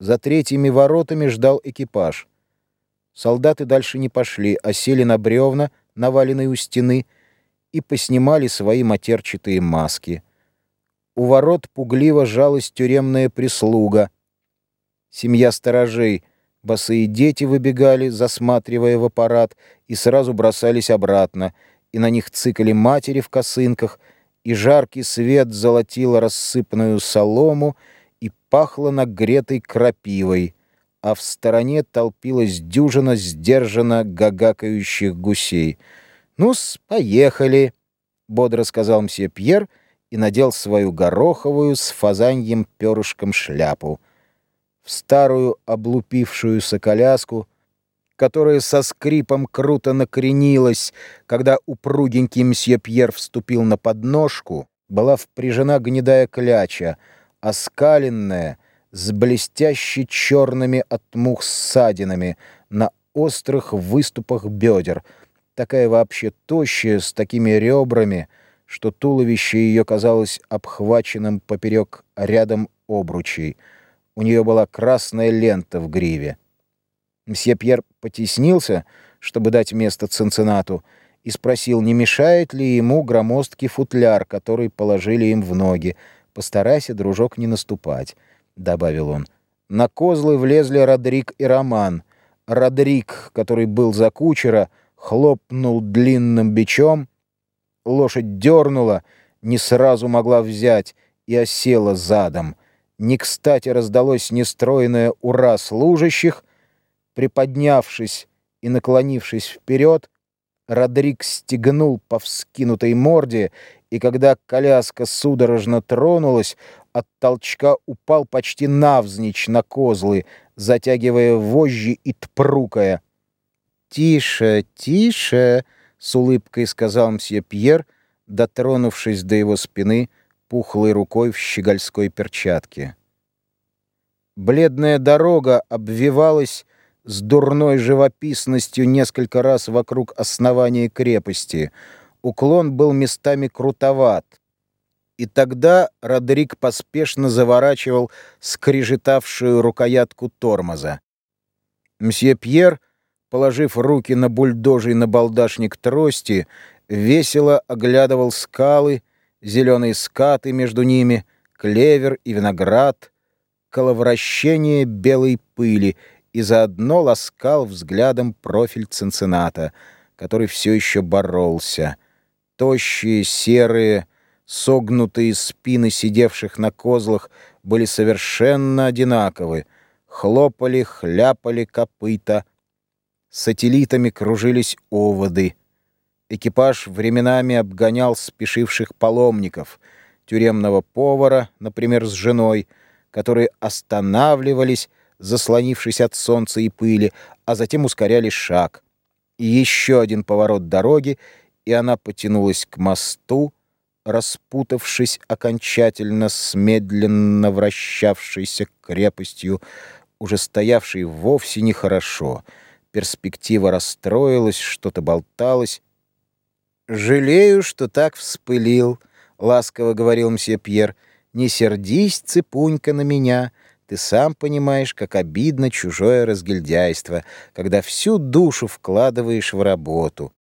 За третьими воротами ждал экипаж. Солдаты дальше не пошли, а сели на бревна, наваленные у стены, и поснимали свои матерчатые маски. У ворот пугливо жалась тюремная прислуга. Семья сторожей, босые дети выбегали, засматривая в аппарат, и сразу бросались обратно, и на них цикали матери в косынках, и жаркий свет золотил рассыпанную солому, и пахло нагретой крапивой, а в стороне толпилась дюжина сдержанно гагакающих гусей. «Ну-с, поехали!» — бодро сказал мсье Пьер и надел свою гороховую с фазаньем перышком шляпу. В старую облупившуюся коляску, которая со скрипом круто накренилась, когда упругенький мсье Пьер вступил на подножку, была впряжена гнедая кляча — оскаленная, с блестяще черными от мух ссадинами на острых выступах бедер, такая вообще тощая, с такими ребрами, что туловище ее казалось обхваченным поперек рядом обручей. У нее была красная лента в гриве. Мсье Пьер потеснился, чтобы дать место Цинциннату, и спросил, не мешает ли ему громоздкий футляр, который положили им в ноги, Постарайся, дружок, не наступать», — добавил он. На козлы влезли Родрик и Роман. Родрик, который был за кучера, хлопнул длинным бичом. Лошадь дернула, не сразу могла взять и осела задом. Не кстати раздалось нестроенное «ура» служащих. Приподнявшись и наклонившись вперед, Родрик стегнул по вскинутой морде и когда коляска судорожно тронулась, от толчка упал почти навзничь на козлы, затягивая вожжи и тпрукая. «Тише, тише!» — с улыбкой сказал мсье Пьер, дотронувшись до его спины пухлой рукой в щегольской перчатке. Бледная дорога обвивалась с дурной живописностью несколько раз вокруг основания крепости — уклон был местами крутоват. И тогда Родерик поспешно заворачивал скрежетавшую рукоятку тормоза. Мсье Пьер, положив руки на бульдожий набалдашник трости, весело оглядывал скалы, зеленые скаты между ними, клевер и виноград, коловращение белой пыли и заодно ласкал взглядом профиль Цинцината, который все еще боролся — Тощие, серые, согнутые спины сидевших на козлах были совершенно одинаковы. Хлопали, хляпали копыта. Сателлитами кружились оводы. Экипаж временами обгонял спешивших паломников, тюремного повара, например, с женой, которые останавливались, заслонившись от солнца и пыли, а затем ускоряли шаг. И еще один поворот дороги — и она потянулась к мосту, распутавшись окончательно с медленно вращавшейся крепостью, уже стоявшей вовсе нехорошо. Перспектива расстроилась, что-то болталось. «Жалею, что так вспылил», — ласково говорил мсье Пьер. «Не сердись, цепунька, на меня». Ты сам понимаешь, как обидно чужое разгильдяйство, когда всю душу вкладываешь в работу.